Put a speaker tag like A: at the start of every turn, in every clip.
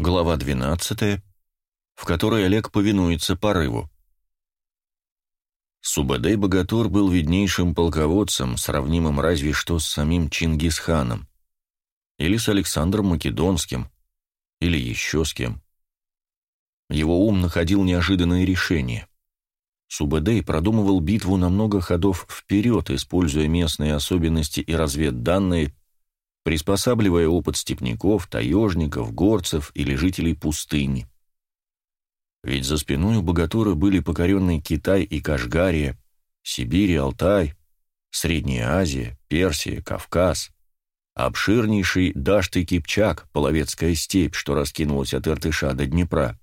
A: Глава 12, в которой Олег повинуется порыву. Субадей-богатур был виднейшим полководцем, сравнимым разве что с самим Чингисханом, или с Александром Македонским, или еще с кем. Его ум находил неожиданные решения. Субадей продумывал битву на много ходов вперед, используя местные особенности и разведданные, приспосабливая опыт степняков, таежников, горцев или жителей пустыни. Ведь за спиной у богатура были покоренные Китай и Кашгария, Сибирь и Алтай, Средняя Азия, Персия, Кавказ, обширнейший Дашт и Кипчак, Половецкая степь, что раскинулась от Иртыша до Днепра.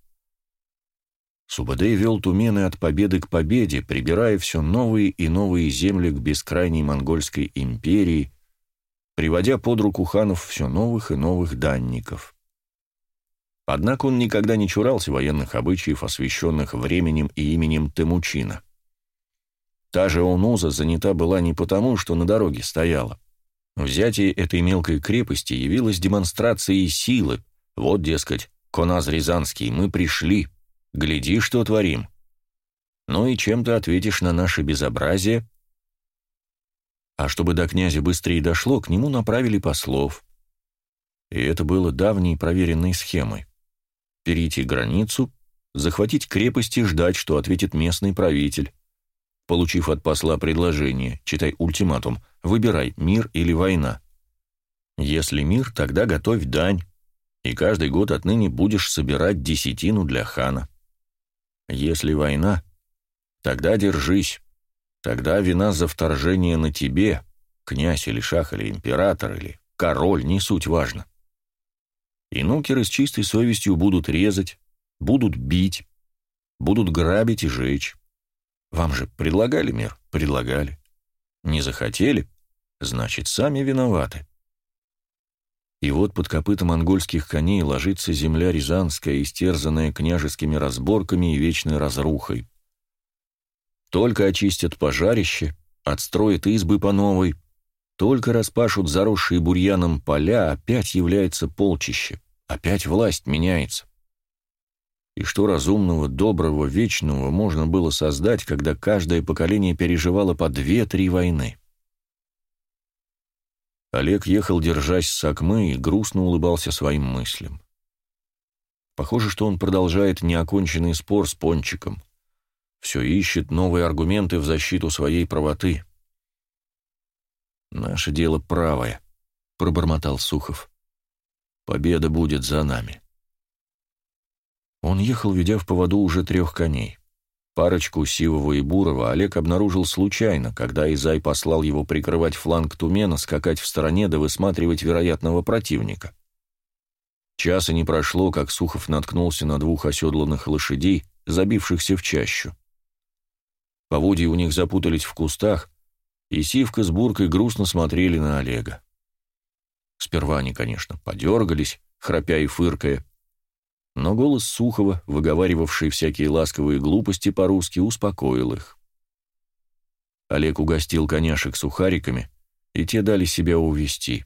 A: Субадей вел тумены от победы к победе, прибирая все новые и новые земли к бескрайней монгольской империи, приводя под руку ханов все новых и новых данников. Однако он никогда не чурался военных обычаев, освященных временем и именем Темучина. Та же Онуза занята была не потому, что на дороге стояла. Взятие этой мелкой крепости явилось демонстрацией силы. Вот, дескать, Коназ Рязанский, мы пришли. Гляди, что творим. Ну и чем ты ответишь на наше безобразие? А чтобы до князя быстрее дошло, к нему направили послов. И это было давней проверенной схемой. Перейти границу, захватить крепость и ждать, что ответит местный правитель. Получив от посла предложение, читай ультиматум, выбирай, мир или война. Если мир, тогда готовь дань, и каждый год отныне будешь собирать десятину для хана. Если война, тогда держись, Тогда вина за вторжение на тебе, князь или шах или император или король, не суть важно. И с чистой совестью будут резать, будут бить, будут грабить и жечь. Вам же предлагали мир? Предлагали. Не захотели? Значит, сами виноваты. И вот под копыта монгольских коней ложится земля рязанская, истерзанная княжескими разборками и вечной разрухой. Только очистят пожарище, отстроят избы по новой, только распашут заросшие бурьяном поля, опять является полчище, опять власть меняется. И что разумного, доброго, вечного можно было создать, когда каждое поколение переживало по две-три войны? Олег ехал, держась с Акмы, и грустно улыбался своим мыслям. Похоже, что он продолжает неоконченный спор с Пончиком — все ищет новые аргументы в защиту своей правоты. «Наше дело правое», — пробормотал Сухов. «Победа будет за нами». Он ехал, ведя в поводу уже трех коней. Парочку Сивого и Бурова Олег обнаружил случайно, когда Изай послал его прикрывать фланг Тумена, скакать в стороне да высматривать вероятного противника. Часа не прошло, как Сухов наткнулся на двух оседланных лошадей, забившихся в чащу. Поводья у них запутались в кустах, и Сивка с Буркой грустно смотрели на Олега. Сперва они, конечно, подергались, храпя и фыркая, но голос Сухова, выговаривавший всякие ласковые глупости по-русски, успокоил их. Олег угостил коняшек сухариками, и те дали себя увести.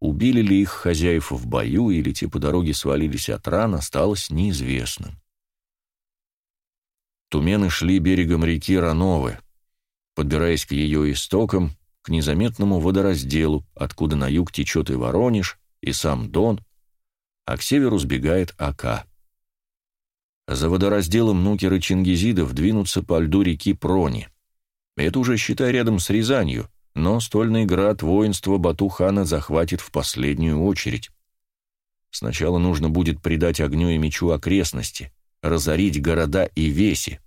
A: Убили ли их хозяев в бою, или те по дороге свалились от ран, осталось неизвестным. Тумены шли берегом реки Рановы, подбираясь к ее истокам, к незаметному водоразделу, откуда на юг течет и Воронеж, и сам Дон, а к северу сбегает Ака. За водоразделом нукеры чингизидов двинутся по льду реки Прони. Это уже, считай, рядом с Рязанью, но стольный град воинства Батухана захватит в последнюю очередь. Сначала нужно будет придать огню и мечу окрестности, разорить города и веси.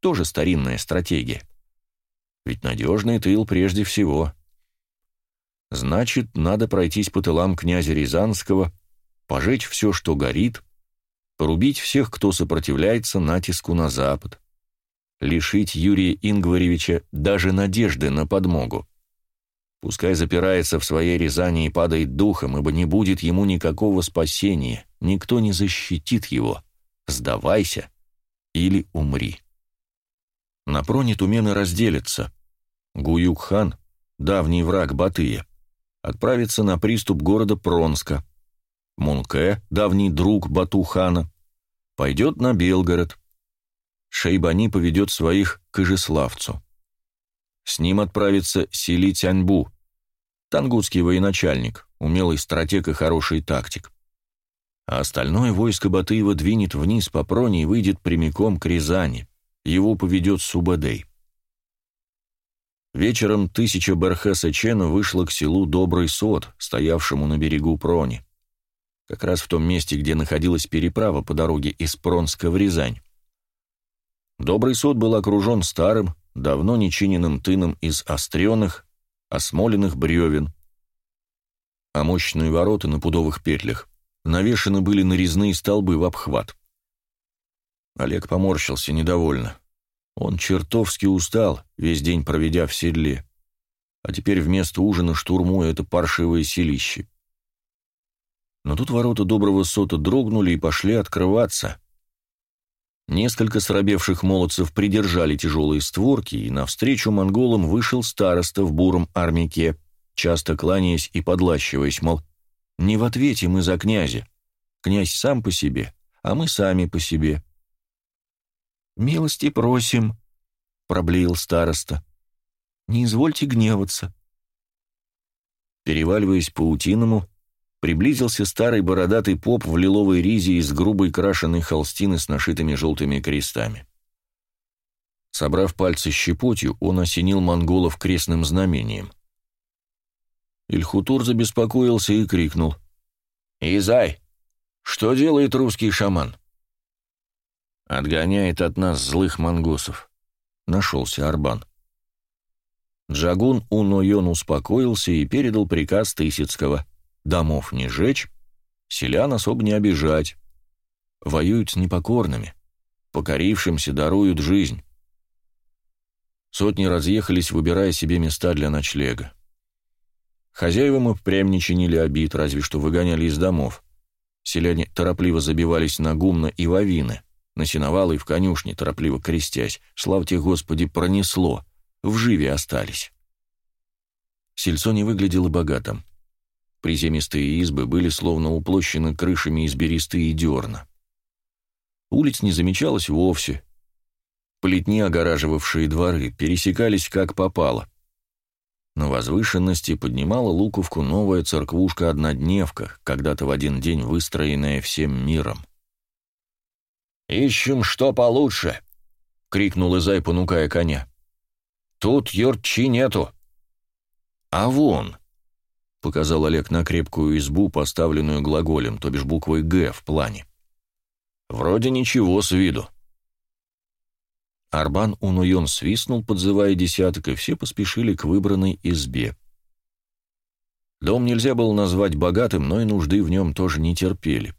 A: Тоже старинная стратегия. Ведь надежный тыл прежде всего. Значит, надо пройтись по тылам князя Рязанского, пожечь все, что горит, порубить всех, кто сопротивляется натиску на запад, лишить Юрия Ингваревича даже надежды на подмогу. Пускай запирается в своей Рязани и падает духом, ибо не будет ему никакого спасения, никто не защитит его. Сдавайся или умри. На проне тумены разделятся. Гуюк-хан, давний враг Батыя, отправится на приступ города Пронска. Мунке, давний друг Батухана, пойдет на Белгород. Шейбани поведет своих к Ижеславцу. С ним отправится Сили Тяньбу, тангутский военачальник, умелый стратег и хороший тактик. А остальное войско Батыева двинет вниз по Проне и выйдет прямиком к Рязани. Его поведет Субадей. Вечером тысяча Бархеса Чена вышла к селу Добрый Сот, стоявшему на берегу Прони. Как раз в том месте, где находилась переправа по дороге из Пронска в Рязань. Добрый Сот был окружен старым, давно нечиненным тыном из остреных, осмоленных бревен, а мощные ворота на пудовых петлях навешаны были нарезные столбы в обхват. Олег поморщился недовольно. Он чертовски устал, весь день проведя в седле. А теперь вместо ужина штурмуя это паршивое селище. Но тут ворота доброго сота дрогнули и пошли открываться. Несколько срабевших молодцев придержали тяжелые створки, и навстречу монголам вышел староста в буром армяке, часто кланяясь и подлащиваясь, мол, не в ответе мы за князя. Князь сам по себе, а мы сами по себе. «Милости просим», — проблеял староста. «Не извольте гневаться». Переваливаясь паутиному, приблизился старый бородатый поп в лиловой ризе из грубой крашеной холстины с нашитыми желтыми крестами. Собрав пальцы щепотью, он осенил монголов крестным знамением. Ильхутур забеспокоился и крикнул. «Изай, что делает русский шаман?» Отгоняет от нас злых мангусов. Нашелся Арбан. Джагун Унойон успокоился и передал приказ Тысяцкого. Домов не жечь, селян особо не обижать. Воюют с непокорными. Покорившимся даруют жизнь. Сотни разъехались, выбирая себе места для ночлега. Хозяевам и впрямь не чинили обид, разве что выгоняли из домов. Селяне торопливо забивались на гумна и вавины на сеновалы и в конюшне, торопливо крестясь. Славьте Господи, пронесло. В живе остались. Сельцо не выглядело богатым. Приземистые избы были словно уплощены крышами из бересты и дерна. Улиц не замечалось вовсе. Плетни, огораживавшие дворы, пересекались как попало. На возвышенности поднимала Луковку новая церквушка-однодневка, когда-то в один день выстроенная всем миром. «Ищем что получше!» — крикнул Изай, понукая коня. «Тут юрчи нету!» «А вон!» — показал Олег на крепкую избу, поставленную глаголем, то бишь буквой «Г» в плане. «Вроде ничего с виду». Арбан Унуйон свистнул, подзывая десяток, и все поспешили к выбранной избе. Дом нельзя было назвать богатым, но и нужды в нем тоже не терпели.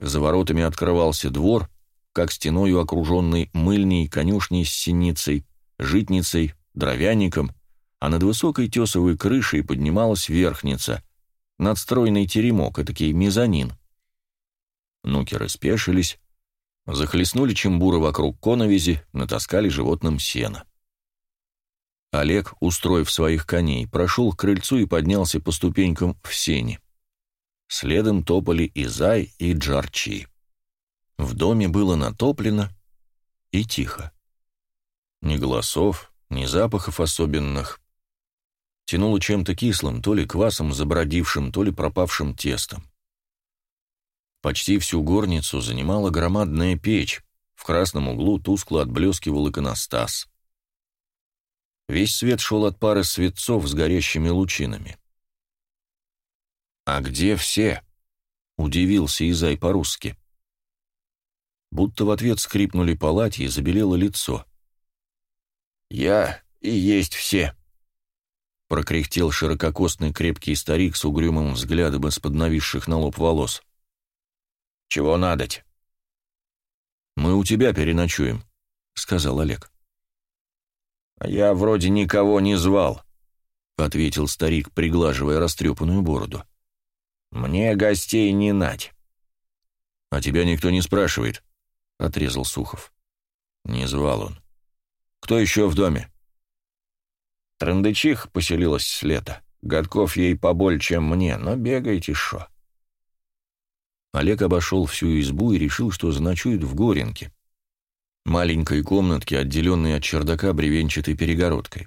A: За воротами открывался двор, как стеною окруженный мыльней, конюшней с синицей, житницей, дровяником, а над высокой тесовой крышей поднималась верхница, надстроенный теремок, этакий мезонин. Нукеры спешились, захлестнули чембуры вокруг коновизи, натаскали животным сена. Олег, устроив своих коней, прошел к крыльцу и поднялся по ступенькам в сене. Следом топали и Зай, и Джарчи. В доме было натоплено и тихо. Ни голосов, ни запахов особенных. Тянуло чем-то кислым, то ли квасом забродившим, то ли пропавшим тестом. Почти всю горницу занимала громадная печь, в красном углу тускло отблескивал иконостас. Весь свет шел от пары светцов с горящими лучинами. «А где все?» — удивился Изай по-русски будто в ответ скрипнули палати и забелело лицо. «Я и есть все», — прокряхтел ширококостный крепкий старик с угрюмым взглядом из-под нависших на лоб волос. «Чего надоть?» «Мы у тебя переночуем», — сказал Олег. «А я вроде никого не звал», — ответил старик, приглаживая растрепанную бороду. «Мне гостей не нать». «А тебя никто не спрашивает», — отрезал Сухов. Не звал он. «Кто еще в доме?» Трандычих поселилась с лета. Годков ей поболь, чем мне, но бегайте шо. Олег обошел всю избу и решил, что заночует в Горенке, маленькой комнатке, отделенной от чердака бревенчатой перегородкой.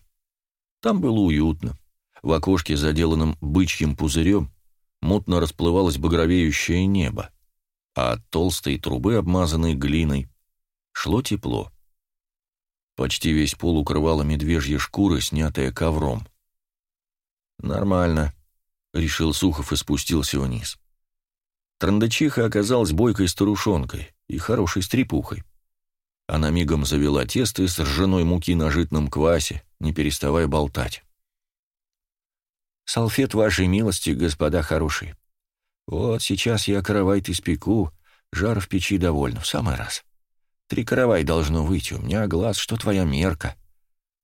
A: Там было уютно. В окошке, заделанном бычьим пузырем, мутно расплывалось багровеющее небо, а от толстой трубы, обмазанной глиной, шло тепло. Почти весь пол укрывала медвежья шкура, снятая ковром. «Нормально», — решил Сухов и спустился вниз. Трандачиха оказалась бойкой старушонкой и хорошей стрепухой. Она мигом завела тесто из ржаной муки на житном квасе, не переставая болтать. «Салфет вашей милости, господа хорошие. Вот сейчас я каравай-то испеку, жар в печи довольно, в самый раз. Три каравай должно выйти, у меня глаз, что твоя мерка.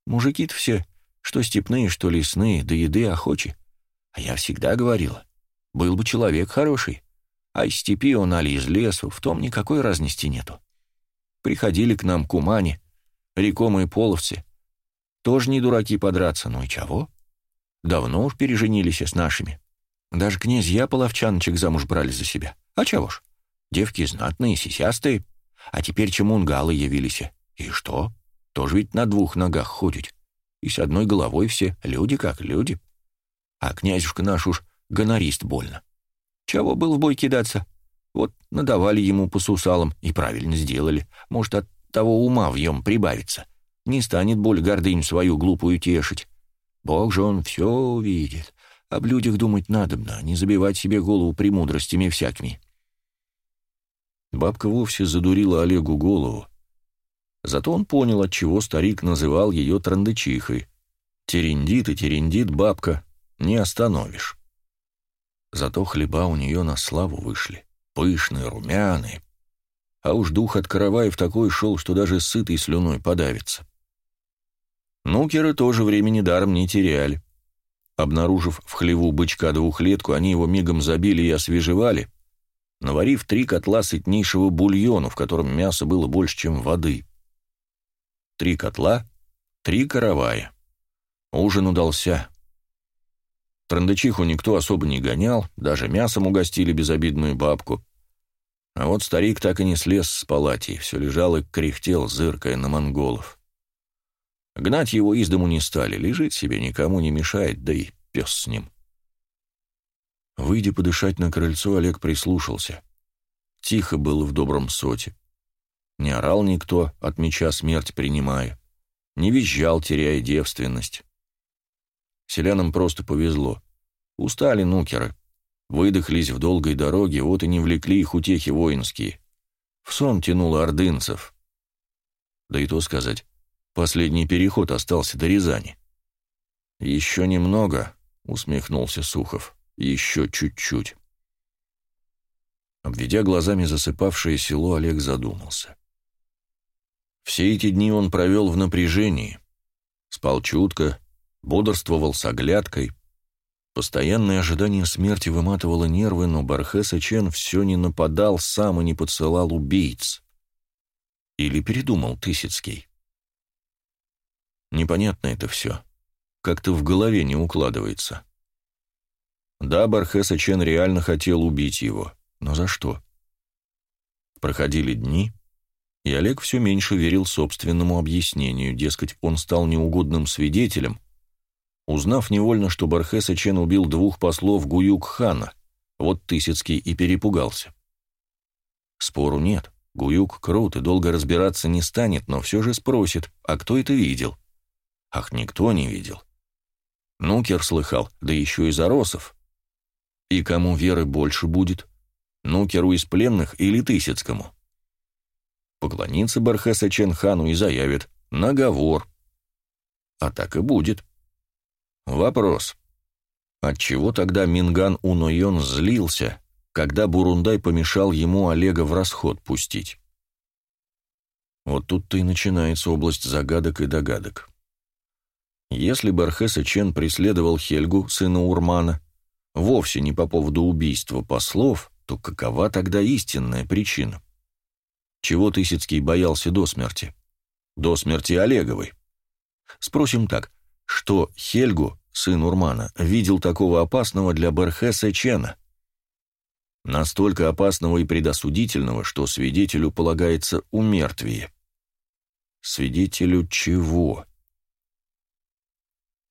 A: Мужики-то все, что степные, что лесные, до еды охочи. А я всегда говорила, был бы человек хороший, а из степи он али из лесу, в том никакой разности нету. Приходили к нам кумани, рекомы и половцы. Тоже не дураки подраться, ну и чего? Давно уж переженились с нашими. Даже князья половчаночек замуж брали за себя. А чего ж? Девки знатные, сисястые. А теперь чемунгалы явились. И что? Тоже ведь на двух ногах ходят. И с одной головой все, люди как люди. А князюшка наш уж гонорист больно. Чего был в бой кидаться? Вот надавали ему по сусалам и правильно сделали. Может, от того ума в нем прибавится. Не станет боль гордынь свою глупую тешить. Бог же он все видит. Об людях думать надобно, не забивать себе голову премудростями всякими. Бабка вовсе задурила Олегу голову. Зато он понял, отчего старик называл ее трандычихой. Терендит и терендит бабка, не остановишь. Зато хлеба у нее на славу вышли. Пышные, румяные. А уж дух от караваев такой шел, что даже сытый слюной подавится. Нукеры тоже времени даром не теряли. Обнаружив в хлеву бычка-двухлетку, они его мигом забили и освежевали, наварив три котла сытнейшего бульону, в котором мясо было больше, чем воды. Три котла, три каравая. Ужин удался. Трандычиху никто особо не гонял, даже мясом угостили безобидную бабку. А вот старик так и не слез с палати, все лежал и кряхтел, зыркая на монголов. Гнать его из дому не стали, лежит себе, никому не мешает, да и пес с ним. Выйдя подышать на крыльцо, Олег прислушался. Тихо было в добром соте. Не орал никто, от меча смерть принимая. Не визжал, теряя девственность. Селянам просто повезло. Устали нукеры. Выдохлись в долгой дороге, вот и не влекли их утехи воинские. В сон тянуло ордынцев. Да и то сказать, последний переход остался до Рязани. «Еще немного», — усмехнулся Сухов, — «еще чуть-чуть». Обведя глазами засыпавшее село, Олег задумался. Все эти дни он провел в напряжении. Спал чутко, бодрствовал с оглядкой. Постоянное ожидание смерти выматывало нервы, но Бархеса Чен все не нападал сам и не подсылал убийц. Или передумал Тысяцкий. Непонятно это все. Как-то в голове не укладывается. Да, Бархеса Чен реально хотел убить его, но за что? Проходили дни, и Олег все меньше верил собственному объяснению, дескать, он стал неугодным свидетелем, узнав невольно, что Бархеса Чен убил двух послов Гуюк-хана, вот Тысяцкий и перепугался. Спору нет, Гуюк крут и долго разбираться не станет, но все же спросит, а кто это видел? Ах, никто не видел. Нукер слыхал, да еще и Заросов. И кому веры больше будет? Нукеру из пленных или Тысяцкому? Поклонится Бархеса Чен хану и заявит «наговор». А так и будет. Вопрос. Отчего тогда Минган Унойон злился, когда Бурундай помешал ему Олега в расход пустить? Вот тут-то и начинается область загадок и догадок. Если Бархеса Чен преследовал Хельгу, сына Урмана, вовсе не по поводу убийства послов, то какова тогда истинная причина? Чего Тысяцкий боялся до смерти? До смерти Олеговой. Спросим так, что Хельгу, сын Урмана, видел такого опасного для Берхеса Чена? настолько опасного и предосудительного, что свидетелю полагается умертвие. Свидетелю чего?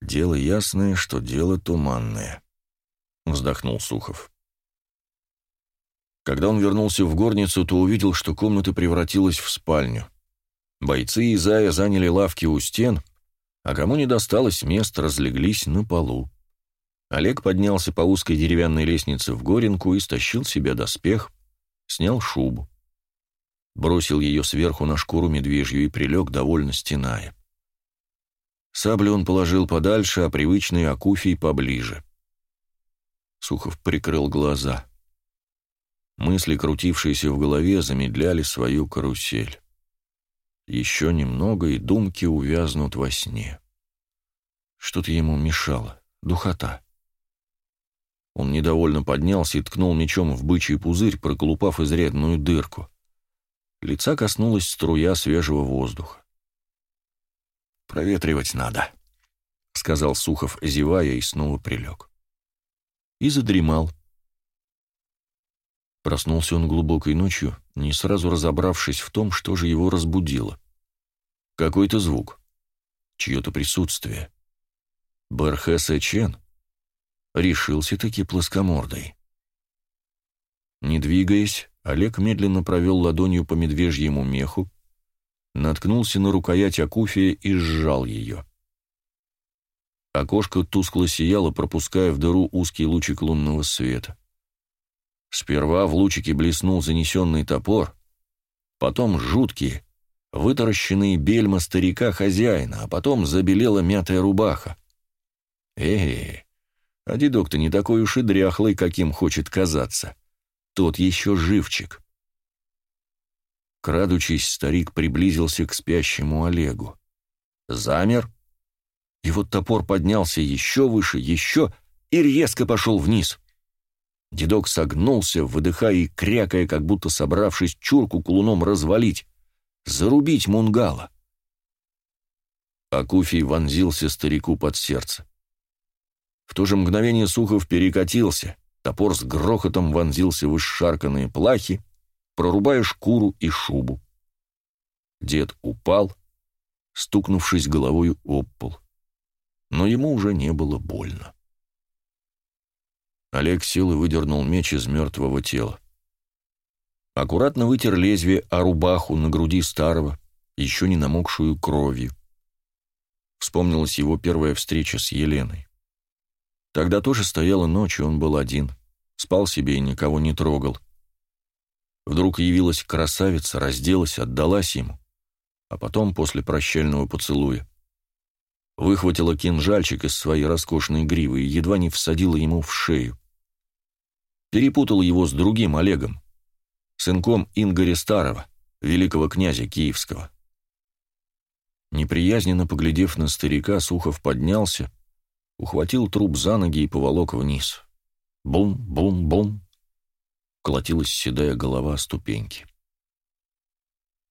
A: Дело ясное, что дело туманное, вздохнул Сухов. Когда он вернулся в горницу, то увидел, что комната превратилась в спальню. Бойцы и Зая заняли лавки у стен, а кому не досталось мест, разлеглись на полу. Олег поднялся по узкой деревянной лестнице в горенку и стащил себе доспех, снял шубу. Бросил ее сверху на шкуру медвежью и прилег, довольно стеная. Саблю он положил подальше, а привычный акуфий поближе. Сухов прикрыл глаза. Мысли, крутившиеся в голове, замедляли свою карусель. Еще немного, и думки увязнут во сне. Что-то ему мешало. Духота. Он недовольно поднялся и ткнул мечом в бычий пузырь, проколупав изрядную дырку. Лица коснулась струя свежего воздуха. «Проветривать надо», — сказал Сухов, зевая, и снова прилег. И задремал. Проснулся он глубокой ночью, не сразу разобравшись в том, что же его разбудило. Какой-то звук. Чье-то присутствие. Бархеса Чен решился-таки плоскомордой. Не двигаясь, Олег медленно провел ладонью по медвежьему меху, наткнулся на рукоять Акуфия и сжал ее. Окошко тускло сияло, пропуская в дыру узкий лучик лунного света. Сперва в лучике блеснул занесенный топор, потом жуткие, вытаращенные бельма старика-хозяина, а потом забелела мятая рубаха. Э, а дедок-то не такой уж и дряхлый, каким хочет казаться. Тот еще живчик. Крадучись, старик приблизился к спящему Олегу. Замер, и вот топор поднялся еще выше, еще, и резко пошел вниз. Дедок согнулся, выдыхая и крякая, как будто собравшись чурку кулуном развалить, зарубить мунгала. Акуфий вонзился старику под сердце. В то же мгновение Сухов перекатился, топор с грохотом вонзился в исшарканные плахи, прорубая шкуру и шубу. Дед упал, стукнувшись головой об пол. Но ему уже не было больно. Олег и выдернул меч из мертвого тела. Аккуратно вытер лезвие о рубаху на груди старого, еще не намокшую кровью. Вспомнилась его первая встреча с Еленой. Тогда тоже стояла ночь, и он был один. Спал себе и никого не трогал. Вдруг явилась красавица, разделась, отдалась ему. А потом, после прощального поцелуя, выхватила кинжальчик из своей роскошной гривы и едва не всадила ему в шею. Перепутал его с другим Олегом, сынком Ингоря Старого, великого князя Киевского. Неприязненно поглядев на старика, Сухов поднялся, ухватил труп за ноги и поволок вниз. Бум-бум-бум колотилась седая голова ступеньки.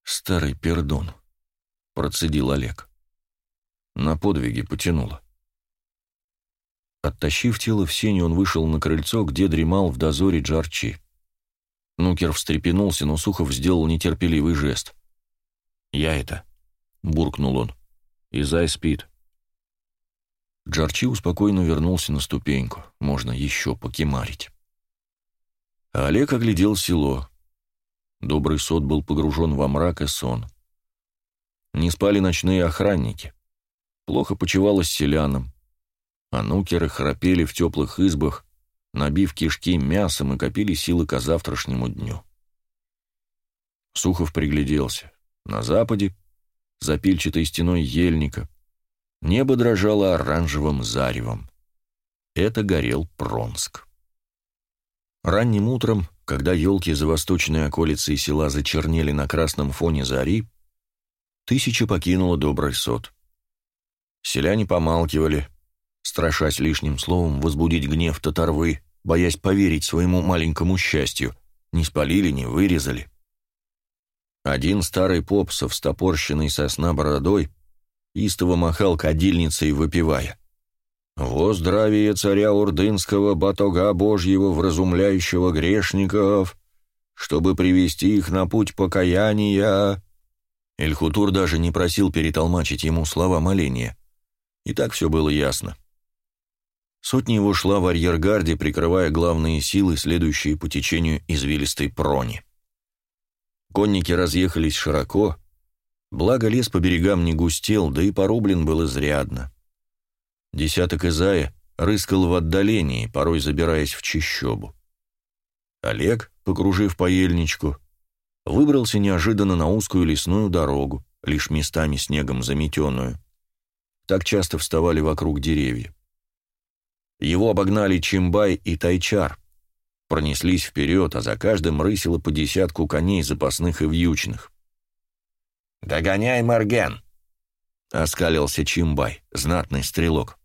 A: «Старый пердун», — процедил Олег. На подвиги потянуло. Оттащив тело в сене, он вышел на крыльцо, где дремал в дозоре Джарчи. Нукер встрепенулся, но Сухов сделал нетерпеливый жест. «Я это», — буркнул он. «Изай спит». Джарчи успокойно вернулся на ступеньку. Можно еще покемарить. А Олег оглядел село. Добрый сот был погружен во мрак и сон. Не спали ночные охранники. Плохо почевалось селянам. А нукеры храпели в теплых избах, набив кишки мясом и копили силы ко завтрашнему дню. Сухов пригляделся. На западе, за пильчатой стеной ельника, небо дрожало оранжевым заревом. Это горел Пронск. Ранним утром, когда елки за восточной околицей села зачернели на красном фоне зари, тысяча покинула добрый сот. Селяне помалкивали, страшась лишним словом возбудить гнев татарвы, боясь поверить своему маленькому счастью, не спалили, не вырезали. Один старый поп со встопорщенной сосна бородой истово махал кадильницей, выпивая. «Во здравие царя Урдынского, батога Божьего, вразумляющего грешников, чтобы привести их на путь покаяния!» Эльхутур даже не просил перетолмачить ему слова моления. И так все было ясно. Сотня его шла в арьергарде, прикрывая главные силы, следующие по течению извилистой прони. Конники разъехались широко, благо лес по берегам не густел, да и порублен был изрядно. Десяток Изая рыскал в отдалении, порой забираясь в чищобу. Олег, покружив по ельничку, выбрался неожиданно на узкую лесную дорогу, лишь местами снегом заметенную. Так часто вставали вокруг деревья. Его обогнали Чимбай и Тайчар, пронеслись вперед, а за каждым рысило по десятку коней запасных и вьючных. «Догоняй, Марген!» — оскалился Чимбай, знатный стрелок.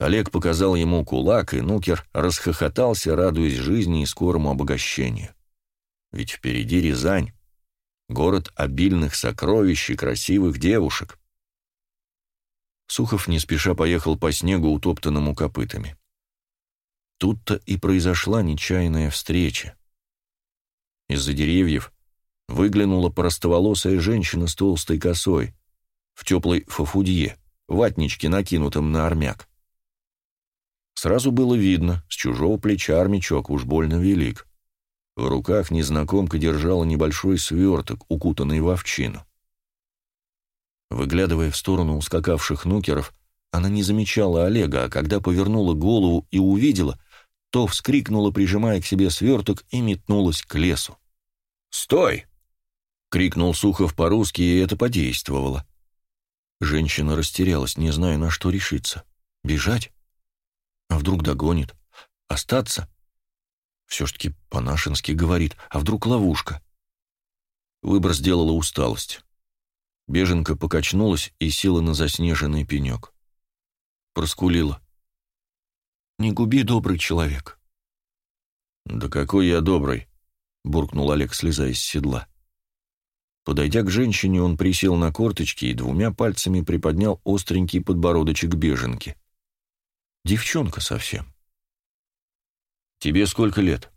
A: Олег показал ему кулак, и Нукер расхохотался, радуясь жизни и скорому обогащению. Ведь впереди Рязань, город обильных сокровищ и красивых девушек. Сухов не спеша поехал по снегу, утоптанному копытами. Тут-то и произошла нечаянная встреча. Из-за деревьев выглянула простоволосая женщина с толстой косой, в теплой фафудье, ватничке, накинутом на армяк. Сразу было видно, с чужого плеча армячок уж больно велик. В руках незнакомка держала небольшой сверток, укутанный в овчину. Выглядывая в сторону ускакавших нукеров, она не замечала Олега, а когда повернула голову и увидела, то вскрикнула, прижимая к себе сверток, и метнулась к лесу. «Стой!» — крикнул Сухов по-русски, и это подействовало. Женщина растерялась, не зная, на что решиться. Бежать? А вдруг догонит? Остаться? Все ж таки по-нашенски говорит, а вдруг ловушка? Выбор сделала усталость. Беженка покачнулась и села на заснеженный пенек. Проскулила. «Не губи, добрый человек». «Да какой я добрый», — буркнул Олег, слезая с седла. Подойдя к женщине, он присел на корточки и двумя пальцами приподнял остренький подбородочек беженки. Девчонка совсем. «Тебе сколько лет?»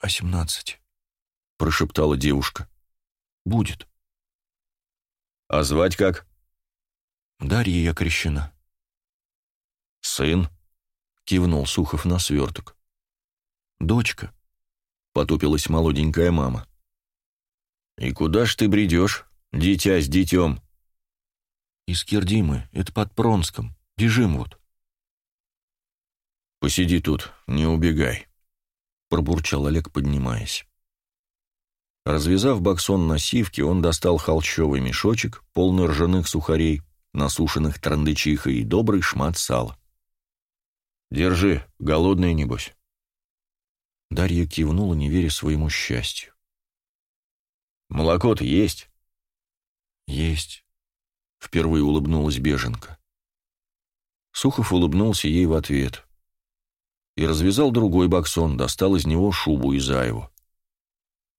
A: «Восемнадцать», — прошептала девушка. «Будет». «А звать как?» «Дарья крещена». «Сын?» — кивнул Сухов на сверток. «Дочка», — потупилась молоденькая мама. «И куда ж ты бредешь, дитя с детем?» «Из Кирдимы, это под Пронском, бежим вот». «Посиди тут, не убегай», — пробурчал Олег, поднимаясь. Развязав баксон на сивке, он достал холщовый мешочек, полный ржаных сухарей, насушенных трандычихой и добрый шмат сала. «Держи, голодный, небось». Дарья кивнула, не веря своему счастью. «Молоко-то есть?» «Есть», — впервые улыбнулась беженка. Сухов улыбнулся ей в ответ и развязал другой баксон, достал из него шубу и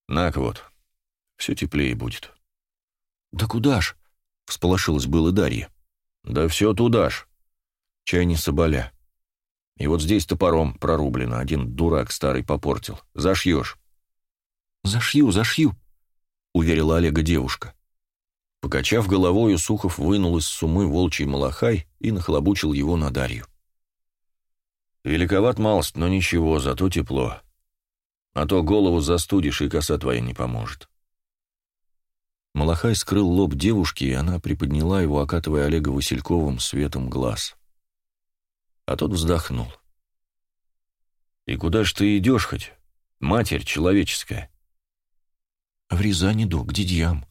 A: «На-ка вот, все теплее будет». «Да куда ж?» — всполошилась было Дарья. «Да все туда ж. Чай не соболя. И вот здесь топором прорублено, один дурак старый попортил. Зашьешь». «Зашью, зашью», — уверила Олега девушка. Покачав головою, Сухов вынул из сумы волчий малахай и нахлобучил его на Дарью. Великоват малость, но ничего, зато тепло. А то голову застудишь, и коса твоя не поможет. Малахай скрыл лоб девушки, и она приподняла его, окатывая Олега Васильковым светом глаз. А тот вздохнул. «И куда ж ты идешь хоть, матерь человеческая?» «В Рязань иду, к дядьям».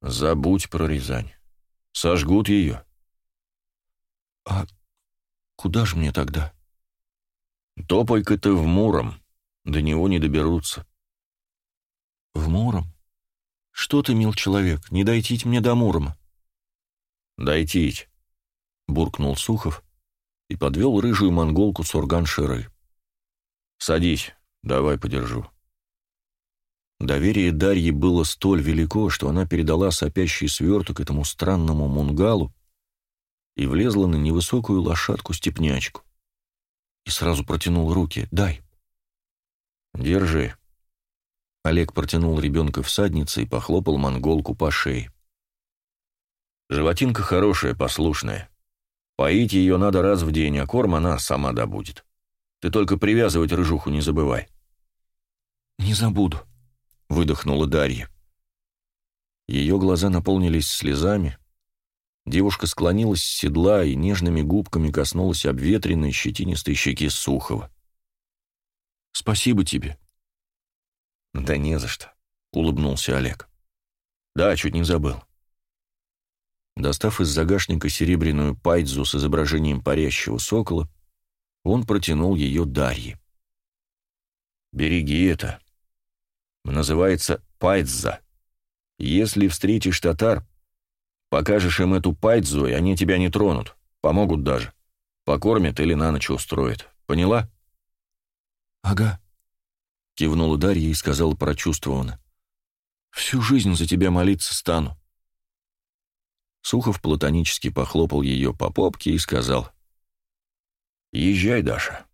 A: «Забудь про Рязань. Сожгут ее». «А Куда же мне тогда? Топай-ка ты в Муром. До него не доберутся. В Муром? Что ты, мил человек, не дойтить мне до Мурома? Дойтить, буркнул Сухов и подвел рыжую монголку Сурган Ширы. Садись, давай подержу. Доверие Дарьи было столь велико, что она передала сопящий сверток этому странному мунгалу, и влезла на невысокую лошадку-степнячку. И сразу протянул руки. «Дай». «Держи». Олег протянул ребенка всаднице и похлопал монголку по шее. «Животинка хорошая, послушная. Поить ее надо раз в день, а корм она сама добудет. Ты только привязывать рыжуху не забывай». «Не забуду», — выдохнула Дарья. Ее глаза наполнились слезами. Девушка склонилась с седла и нежными губками коснулась обветренной щетинистой щеки Сухова. «Спасибо тебе». «Да не за что», — улыбнулся Олег. «Да, чуть не забыл». Достав из загашника серебряную пайдзу с изображением парящего сокола, он протянул ее Дарье. «Береги это. Называется пайдза. Если встретишь татар, покажешь им эту пайдзу, и они тебя не тронут, помогут даже. Покормят или на ночь устроят. Поняла?»
B: «Ага», — кивнула Дарья и сказала прочувствованно. «Всю жизнь за тебя молиться стану».
A: Сухов платонически похлопал ее по попке и сказал «Езжай, Даша».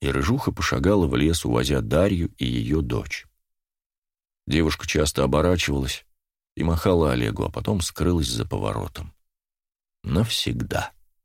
A: И Рыжуха пошагала в лес, увозя Дарью и ее дочь. Девушка часто оборачивалась и махала Олегу, а потом скрылась за поворотом. Навсегда.